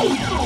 Oh!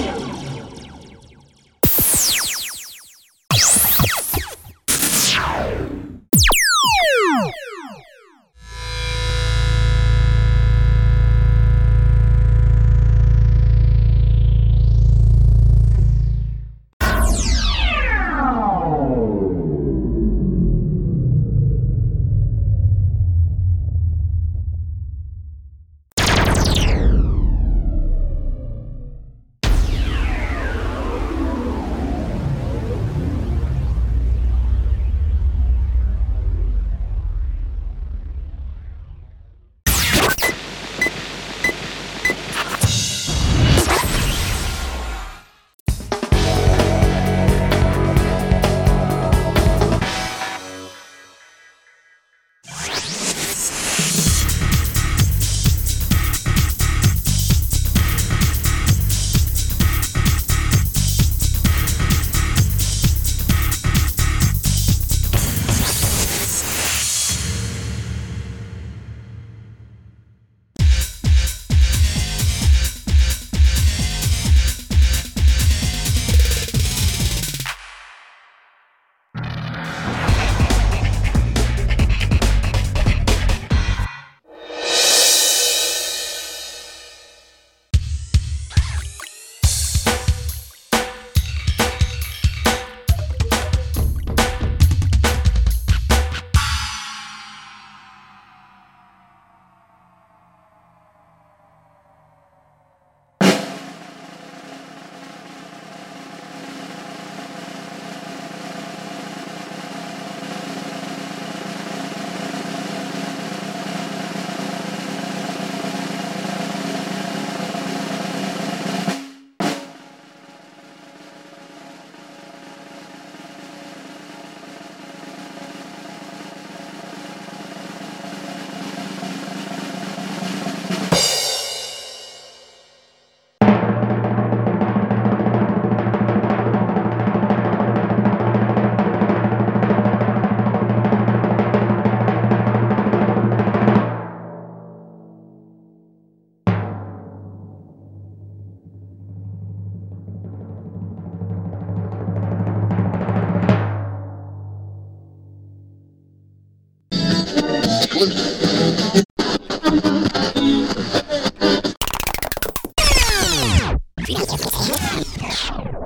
Shockwaves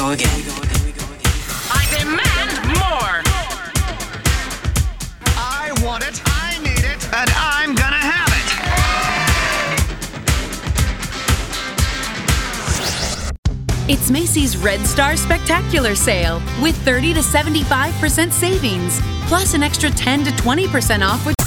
go again. I demand more. I want it, I need it, and I'm gonna have it. It's Macy's Red Star Spectacular Sale with 30 to 75% savings, plus an extra 10 to 20% off with